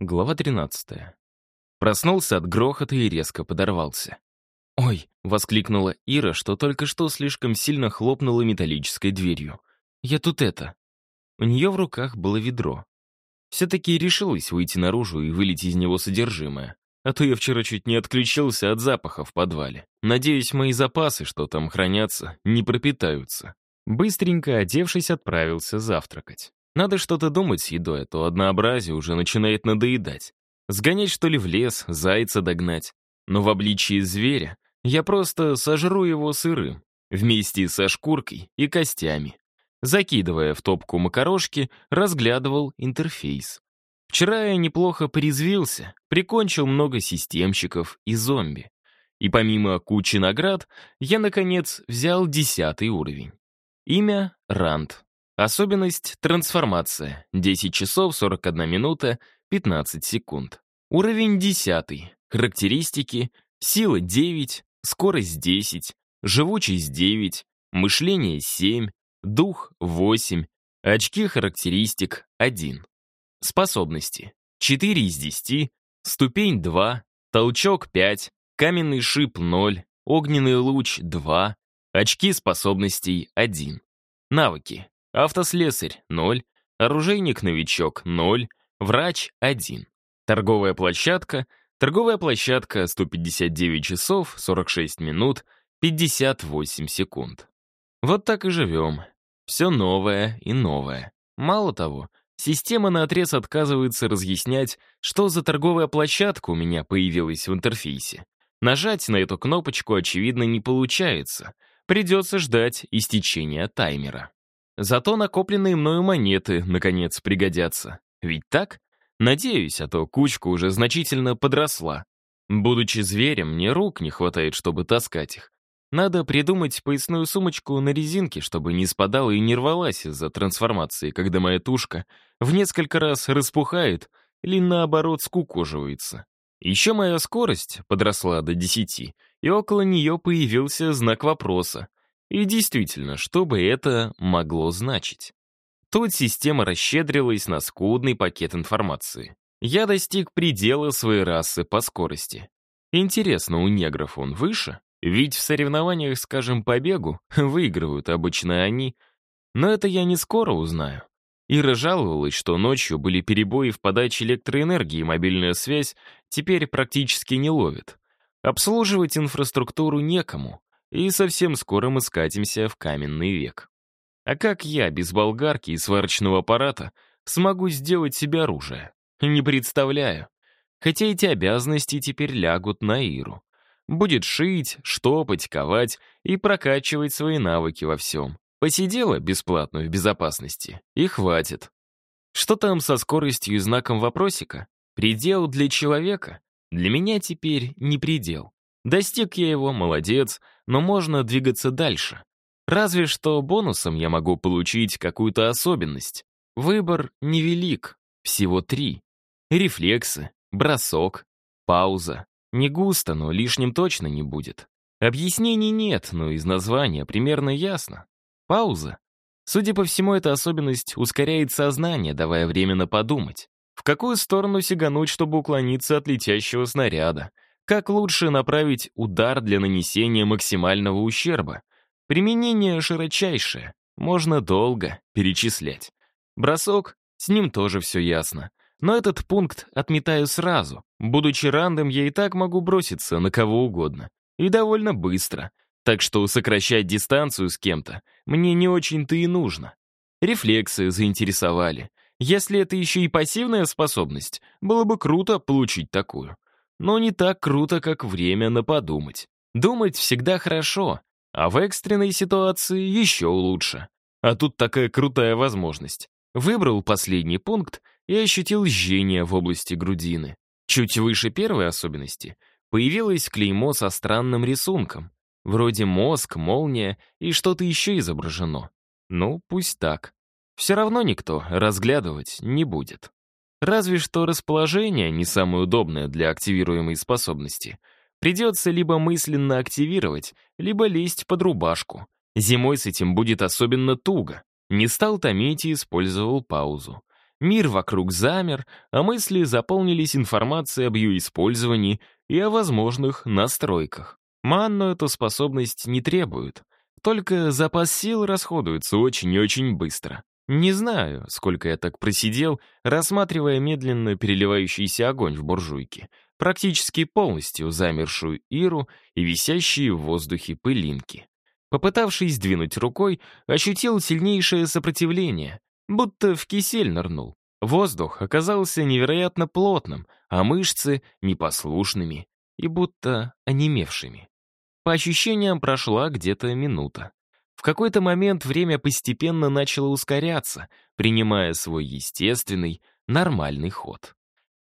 Глава 13. Проснулся от грохота и резко подорвался. «Ой!» — воскликнула Ира, что только что слишком сильно хлопнула металлической дверью. «Я тут это...» У нее в руках было ведро. Все-таки решилась выйти наружу и вылить из него содержимое. А то я вчера чуть не отключился от запаха в подвале. Надеюсь, мои запасы, что там хранятся, не пропитаются. Быстренько одевшись, отправился завтракать. Надо что-то думать с едой, а то однообразие уже начинает надоедать. Сгонять, что ли, в лес, зайца догнать. Но в обличии зверя я просто сожру его сырым, вместе со шкуркой и костями. Закидывая в топку макарошки, разглядывал интерфейс. Вчера я неплохо порезвился, прикончил много системщиков и зомби. И помимо кучи наград, я, наконец, взял десятый уровень. Имя — Ранд. Особенность — трансформация. 10 часов 41 минута 15 секунд. Уровень 10. Характеристики. Сила 9, скорость 10, живучесть 9, мышление 7, дух 8, очки характеристик 1. Способности. 4 из 10, ступень 2, толчок 5, каменный шип 0, огненный луч 2, очки способностей 1. Навыки. Автослесарь — 0, оружейник-новичок — 0, врач — 1. Торговая площадка. Торговая площадка 159 часов, 46 минут, 58 секунд. Вот так и живем. Все новое и новое. Мало того, система наотрез отказывается разъяснять, что за торговая площадка у меня появилась в интерфейсе. Нажать на эту кнопочку, очевидно, не получается. Придется ждать истечения таймера. Зато накопленные мною монеты, наконец, пригодятся. Ведь так? Надеюсь, а то кучка уже значительно подросла. Будучи зверем, мне рук не хватает, чтобы таскать их. Надо придумать поясную сумочку на резинке, чтобы не спадала и не рвалась из-за трансформации, когда моя тушка в несколько раз распухает или, наоборот, скукоживается. Еще моя скорость подросла до 10, и около нее появился знак вопроса. И действительно, что бы это могло значить? Тут система расщедрилась на скудный пакет информации. Я достиг предела своей расы по скорости. Интересно, у негров он выше? Ведь в соревнованиях, скажем, по бегу выигрывают обычно они. Но это я не скоро узнаю. Ира жаловалась, что ночью были перебои в подаче электроэнергии, мобильная связь теперь практически не ловит. Обслуживать инфраструктуру некому и совсем скоро мы скатимся в каменный век. А как я, без болгарки и сварочного аппарата, смогу сделать себе оружие? Не представляю. Хотя эти обязанности теперь лягут на Иру. Будет шить, штопать, ковать и прокачивать свои навыки во всем. Посидела бесплатно в безопасности, и хватит. Что там со скоростью и знаком вопросика? Предел для человека? Для меня теперь не предел. Достиг я его, молодец, но можно двигаться дальше. Разве что бонусом я могу получить какую-то особенность. Выбор невелик, всего три. Рефлексы, бросок, пауза. Не густо, но лишним точно не будет. Объяснений нет, но из названия примерно ясно. Пауза. Судя по всему, эта особенность ускоряет сознание, давая время подумать. В какую сторону сигануть, чтобы уклониться от летящего снаряда? Как лучше направить удар для нанесения максимального ущерба? Применение широчайшее, можно долго перечислять. Бросок, с ним тоже все ясно. Но этот пункт отметаю сразу. Будучи рандом, я и так могу броситься на кого угодно. И довольно быстро. Так что сокращать дистанцию с кем-то мне не очень-то и нужно. Рефлексы заинтересовали. Если это еще и пассивная способность, было бы круто получить такую но не так круто, как время на подумать. Думать всегда хорошо, а в экстренной ситуации еще лучше. А тут такая крутая возможность. Выбрал последний пункт и ощутил жжение в области грудины. Чуть выше первой особенности появилось клеймо со странным рисунком. Вроде мозг, молния и что-то еще изображено. Ну, пусть так. Все равно никто разглядывать не будет. Разве что расположение не самое удобное для активируемой способности. Придется либо мысленно активировать, либо лезть под рубашку. Зимой с этим будет особенно туго. Не стал томить и использовал паузу. Мир вокруг замер, а мысли заполнились информацией об ее использовании и о возможных настройках. Манну эту способность не требует. Только запас сил расходуется очень и очень быстро. Не знаю, сколько я так просидел, рассматривая медленно переливающийся огонь в буржуйке, практически полностью замершую Иру и висящие в воздухе пылинки. Попытавшись двинуть рукой, ощутил сильнейшее сопротивление, будто в кисель нырнул. Воздух оказался невероятно плотным, а мышцы — непослушными и будто онемевшими. По ощущениям прошла где-то минута. В какой-то момент время постепенно начало ускоряться, принимая свой естественный, нормальный ход.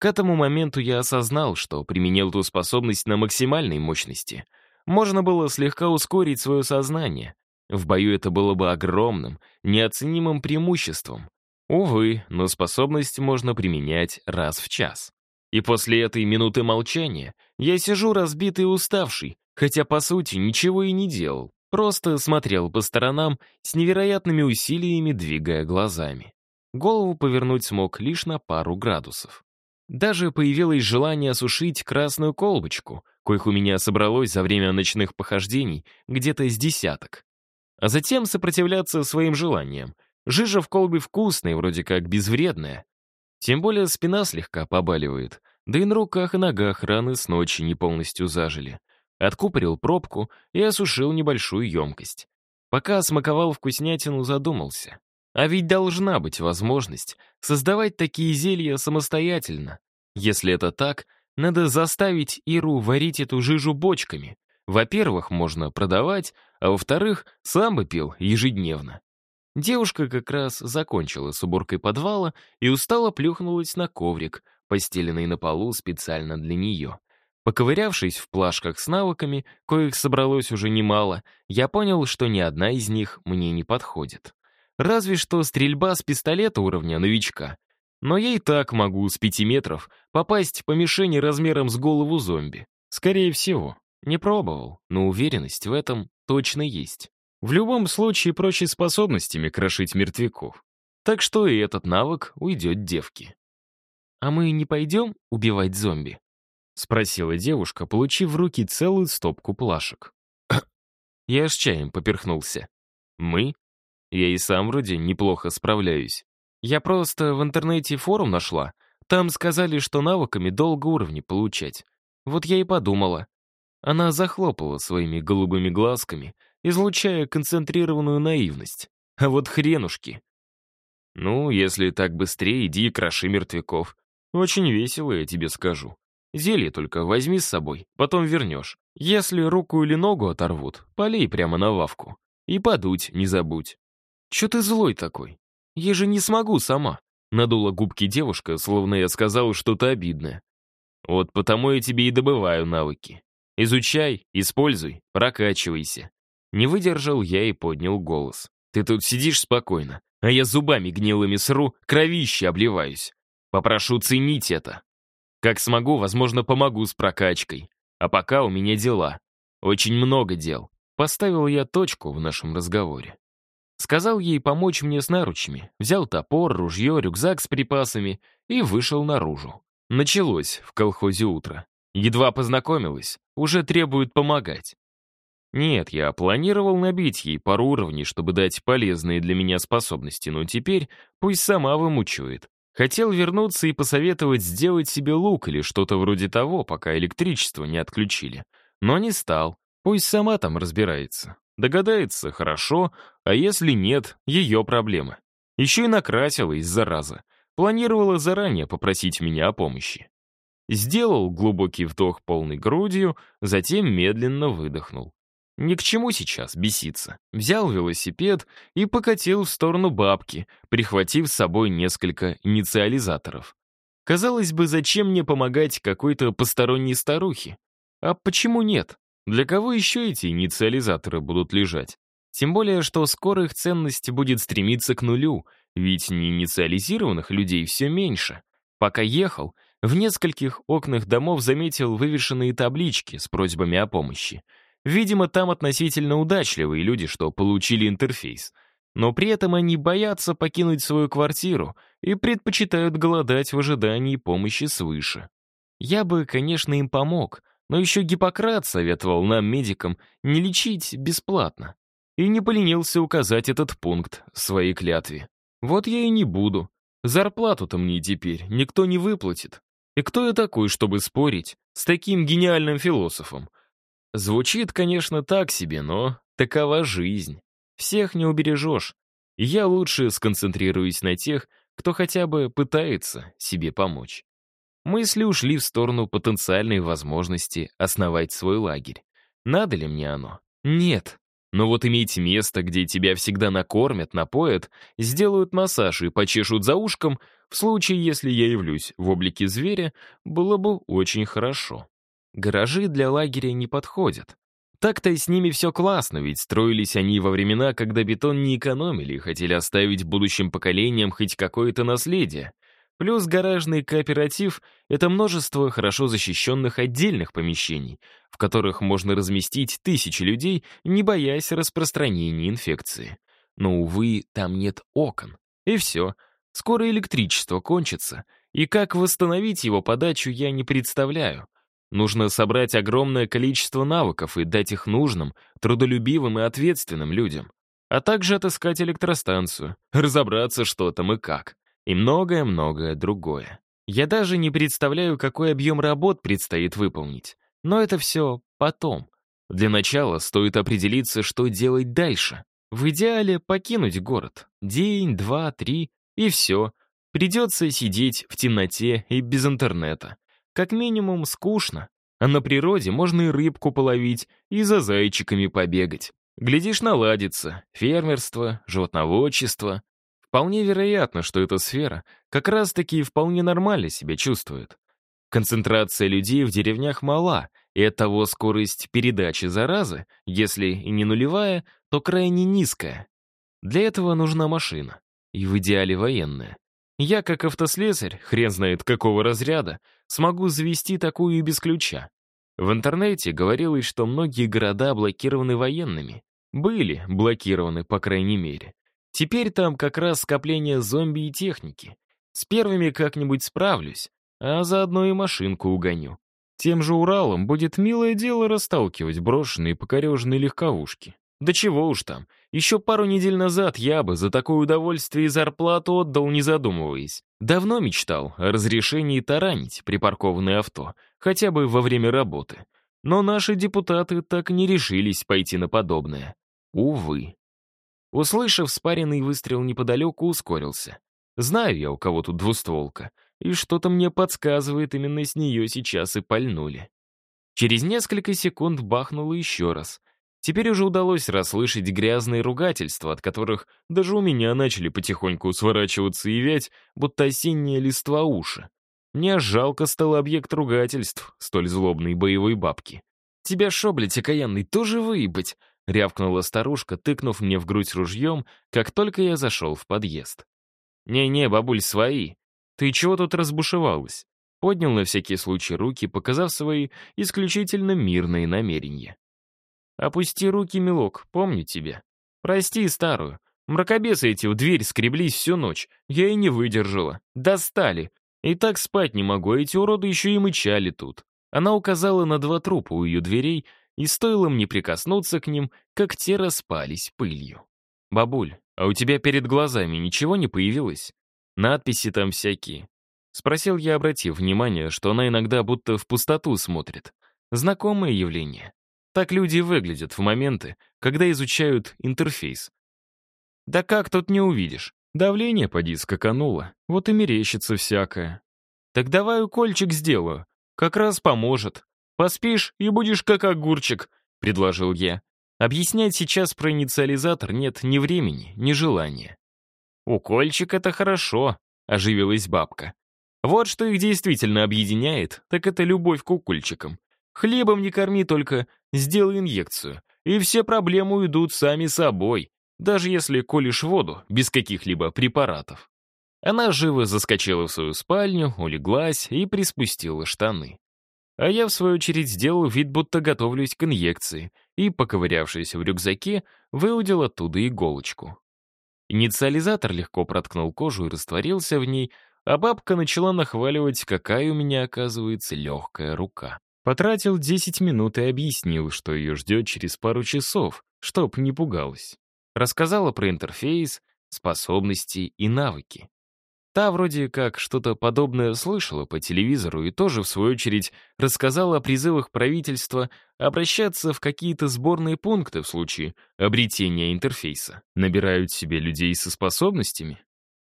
К этому моменту я осознал, что применил ту способность на максимальной мощности. Можно было слегка ускорить свое сознание. В бою это было бы огромным, неоценимым преимуществом. Увы, но способность можно применять раз в час. И после этой минуты молчания я сижу разбитый и уставший, хотя, по сути, ничего и не делал. Просто смотрел по сторонам, с невероятными усилиями двигая глазами. Голову повернуть смог лишь на пару градусов. Даже появилось желание осушить красную колбочку, коих у меня собралось за время ночных похождений где-то с десяток. А затем сопротивляться своим желаниям. Жижа в колбе вкусная, вроде как безвредная. Тем более спина слегка побаливает, да и на руках и ногах раны с ночи не полностью зажили. Откупорил пробку и осушил небольшую емкость. Пока смаковал вкуснятину, задумался. А ведь должна быть возможность создавать такие зелья самостоятельно. Если это так, надо заставить Иру варить эту жижу бочками. Во-первых, можно продавать, а во-вторых, сам бы пил ежедневно. Девушка как раз закончила с уборкой подвала и устало плюхнулась на коврик, постеленный на полу специально для нее. Поковырявшись в плашках с навыками, коих собралось уже немало, я понял, что ни одна из них мне не подходит. Разве что стрельба с пистолета уровня новичка. Но я и так могу с пяти метров попасть по мишени размером с голову зомби. Скорее всего. Не пробовал, но уверенность в этом точно есть. В любом случае проще способностями крошить мертвяков. Так что и этот навык уйдет девке. «А мы не пойдем убивать зомби?» — спросила девушка, получив в руки целую стопку плашек. Я с чаем поперхнулся. «Мы? Я и сам вроде неплохо справляюсь. Я просто в интернете форум нашла. Там сказали, что навыками долго уровни получать. Вот я и подумала. Она захлопала своими голубыми глазками, излучая концентрированную наивность. А вот хренушки. Ну, если так быстрее, иди и кроши мертвяков. Очень весело, я тебе скажу. Зелье только возьми с собой, потом вернешь. Если руку или ногу оторвут, полей прямо на лавку. И подуть не забудь. Че ты злой такой? Я же не смогу сама. Надула губки девушка, словно я сказал что-то обидное. Вот потому я тебе и добываю навыки. Изучай, используй, прокачивайся. Не выдержал я и поднял голос. Ты тут сидишь спокойно, а я зубами гнилыми сру, кровище обливаюсь. Попрошу ценить это. Как смогу, возможно, помогу с прокачкой. А пока у меня дела. Очень много дел. Поставил я точку в нашем разговоре. Сказал ей помочь мне с наручами. Взял топор, ружье, рюкзак с припасами и вышел наружу. Началось в колхозе утро. Едва познакомилась, уже требует помогать. Нет, я планировал набить ей пару уровней, чтобы дать полезные для меня способности, но теперь пусть сама вымучивает. Хотел вернуться и посоветовать сделать себе лук или что-то вроде того, пока электричество не отключили. Но не стал. Пусть сама там разбирается. Догадается — хорошо, а если нет — ее проблемы. Еще и накрасилась, зараза. Планировала заранее попросить меня о помощи. Сделал глубокий вдох полной грудью, затем медленно выдохнул. Ни к чему сейчас беситься. Взял велосипед и покатил в сторону бабки, прихватив с собой несколько инициализаторов. Казалось бы, зачем мне помогать какой-то посторонней старухе? А почему нет? Для кого еще эти инициализаторы будут лежать? Тем более, что скоро их ценность будет стремиться к нулю, ведь неинициализированных людей все меньше. Пока ехал, в нескольких окнах домов заметил вывешенные таблички с просьбами о помощи — Видимо, там относительно удачливые люди, что получили интерфейс. но при этом они боятся покинуть свою квартиру и предпочитают голодать в ожидании помощи свыше. Я бы, конечно, им помог, но еще Гиппократ советовал нам, медикам, не лечить бесплатно. И не поленился указать этот пункт своей клятве. Вот я и не буду. Зарплату-то мне теперь никто не выплатит. И кто я такой, чтобы спорить с таким гениальным философом? Звучит, конечно, так себе, но такова жизнь. Всех не убережешь. Я лучше сконцентрируюсь на тех, кто хотя бы пытается себе помочь. Мысли ушли в сторону потенциальной возможности основать свой лагерь. Надо ли мне оно? Нет. Но вот иметь место, где тебя всегда накормят, напоят, сделают массаж и почешут за ушком, в случае, если я явлюсь в облике зверя, было бы очень хорошо. Гаражи для лагеря не подходят. Так-то и с ними все классно, ведь строились они во времена, когда бетон не экономили и хотели оставить будущим поколениям хоть какое-то наследие. Плюс гаражный кооператив — это множество хорошо защищенных отдельных помещений, в которых можно разместить тысячи людей, не боясь распространения инфекции. Но, увы, там нет окон. И все. Скоро электричество кончится, и как восстановить его подачу, я не представляю. Нужно собрать огромное количество навыков и дать их нужным, трудолюбивым и ответственным людям. А также отыскать электростанцию, разобраться, что там и как и многое-многое другое. Я даже не представляю, какой объем работ предстоит выполнить. Но это все потом. Для начала стоит определиться, что делать дальше. В идеале покинуть город. День, два, три, и все. Придется сидеть в темноте и без интернета. Как минимум скучно. А на природе можно и рыбку половить, и за зайчиками побегать. Глядишь, наладится. Фермерство, животноводчество. Вполне вероятно, что эта сфера как раз-таки вполне нормально себя чувствует. Концентрация людей в деревнях мала, и оттого скорость передачи заразы, если и не нулевая, то крайне низкая. Для этого нужна машина, и в идеале военная. Я, как автослесарь, хрен знает какого разряда, смогу завести такую и без ключа. В интернете говорилось, что многие города блокированы военными. Были блокированы, по крайней мере. Теперь там как раз скопление зомби и техники. С первыми как-нибудь справлюсь, а заодно и машинку угоню. Тем же Уралом будет милое дело расталкивать брошенные покореженные легковушки. Да чего уж там, еще пару недель назад я бы за такое удовольствие и зарплату отдал, не задумываясь. Давно мечтал о разрешении таранить припаркованное авто, хотя бы во время работы. Но наши депутаты так и не решились пойти на подобное. Увы. Услышав спаренный выстрел неподалеку, ускорился. Знаю я, у кого тут двустволка, и что-то мне подсказывает, именно с нее сейчас и пальнули. Через несколько секунд бахнуло еще раз. Теперь уже удалось расслышать грязные ругательства, от которых даже у меня начали потихоньку сворачиваться и вять, будто осенние листва уши. Мне жалко стало объект ругательств, столь злобной боевой бабки. «Тебя шо, блядь, окаянный, тоже выебать?» — рявкнула старушка, тыкнув мне в грудь ружьем, как только я зашел в подъезд. «Не-не, бабуль, свои. Ты чего тут разбушевалась?» Поднял на всякий случай руки, показав свои исключительно мирные намерения. «Опусти руки, милок, помню тебя. Прости старую. Мракобесы эти в дверь скреблись всю ночь. Я и не выдержала. Достали. И так спать не могу, эти уроды еще и мычали тут». Она указала на два трупа у ее дверей, и стоило мне прикоснуться к ним, как те распались пылью. «Бабуль, а у тебя перед глазами ничего не появилось? Надписи там всякие». Спросил я, обратив внимание, что она иногда будто в пустоту смотрит. Знакомое явление. Так люди выглядят в моменты, когда изучают интерфейс. Да как тут не увидишь? Давление поди скакануло, вот и мерещится всякое. Так давай укольчик сделаю, как раз поможет. «Поспишь и будешь как огурчик», — предложил я. Объяснять сейчас про инициализатор нет ни времени, ни желания. «Укольчик — это хорошо», — оживилась бабка. «Вот что их действительно объединяет, так это любовь к укольчикам. Хлебом не корми только, сделай инъекцию, и все проблемы уйдут сами собой, даже если колешь воду без каких-либо препаратов». Она живо заскочила в свою спальню, улеглась и приспустила штаны. А я, в свою очередь, сделал вид, будто готовлюсь к инъекции, и, поковырявшись в рюкзаке, выудил оттуда иголочку. Инициализатор легко проткнул кожу и растворился в ней, а бабка начала нахваливать, какая у меня, оказывается, легкая рука. Потратил 10 минут и объяснил, что ее ждет через пару часов, чтоб не пугалась. Рассказала про интерфейс, способности и навыки. Та вроде как что-то подобное слышала по телевизору и тоже, в свою очередь, рассказала о призывах правительства обращаться в какие-то сборные пункты в случае обретения интерфейса. Набирают себе людей со способностями?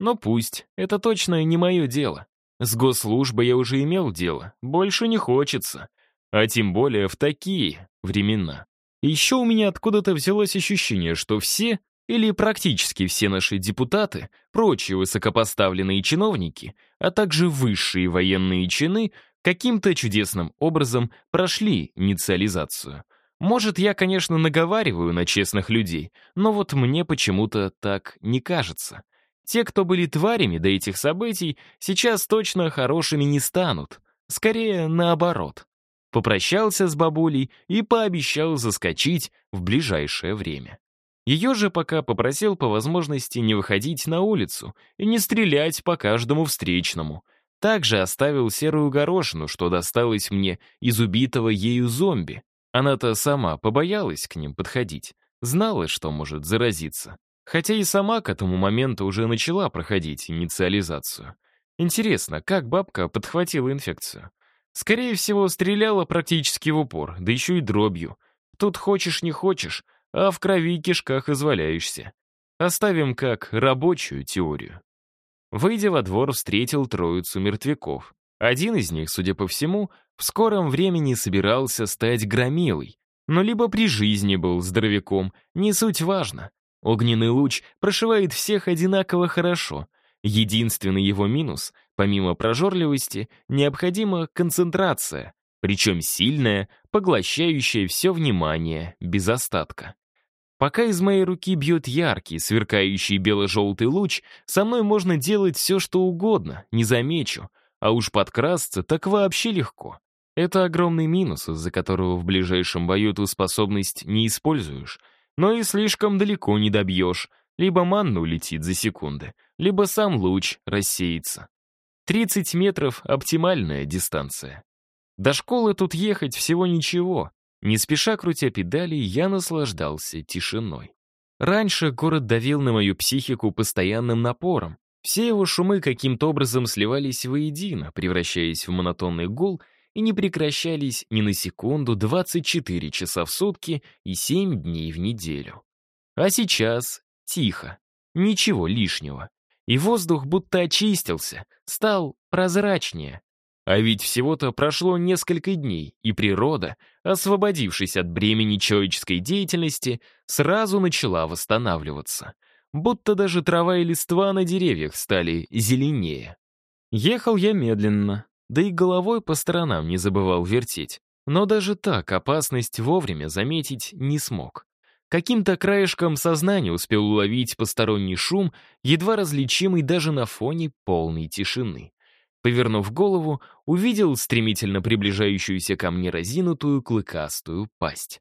Но пусть, это точно не мое дело. С госслужбой я уже имел дело, больше не хочется. А тем более в такие времена. Еще у меня откуда-то взялось ощущение, что все или практически все наши депутаты, прочие высокопоставленные чиновники, а также высшие военные чины каким-то чудесным образом прошли инициализацию. Может, я, конечно, наговариваю на честных людей, но вот мне почему-то так не кажется. Те, кто были тварями до этих событий, сейчас точно хорошими не станут. Скорее, наоборот. Попрощался с бабулей и пообещал заскочить в ближайшее время. Ее же пока попросил по возможности не выходить на улицу и не стрелять по каждому встречному. Также оставил серую горошину, что досталось мне из убитого ею зомби. Она-то сама побоялась к ним подходить, знала, что может заразиться. Хотя и сама к этому моменту уже начала проходить инициализацию. Интересно, как бабка подхватила инфекцию? Скорее всего, стреляла практически в упор, да еще и дробью. Тут хочешь не хочешь, а в крови и кишках изваляешься. Оставим как рабочую теорию. Выйдя во двор, встретил троицу мертвяков. Один из них, судя по всему, в скором времени собирался стать громилой, но либо при жизни был здоровяком, не суть важно. Огненный луч прошивает всех одинаково хорошо. Единственный его минус, помимо прожорливости, необходима концентрация, причем сильная, поглощающая все внимание без остатка. Пока из моей руки бьет яркий, сверкающий бело-желтый луч, со мной можно делать все, что угодно, не замечу. А уж подкрасться так вообще легко. Это огромный минус, из-за которого в ближайшем бою ту способность не используешь. Но и слишком далеко не добьешь. Либо манна улетит за секунды, либо сам луч рассеется. 30 метров — оптимальная дистанция. До школы тут ехать всего ничего, не спеша крутя педали, я наслаждался тишиной. Раньше город давил на мою психику постоянным напором. Все его шумы каким-то образом сливались воедино, превращаясь в монотонный гул и не прекращались ни на секунду 24 часа в сутки и 7 дней в неделю. А сейчас тихо, ничего лишнего. И воздух будто очистился, стал прозрачнее, а ведь всего-то прошло несколько дней, и природа, освободившись от бремени человеческой деятельности, сразу начала восстанавливаться. Будто даже трава и листва на деревьях стали зеленее. Ехал я медленно, да и головой по сторонам не забывал вертеть. Но даже так опасность вовремя заметить не смог. Каким-то краешком сознания успел уловить посторонний шум, едва различимый даже на фоне полной тишины. Повернув голову, увидел стремительно приближающуюся ко мне разинутую клыкастую пасть.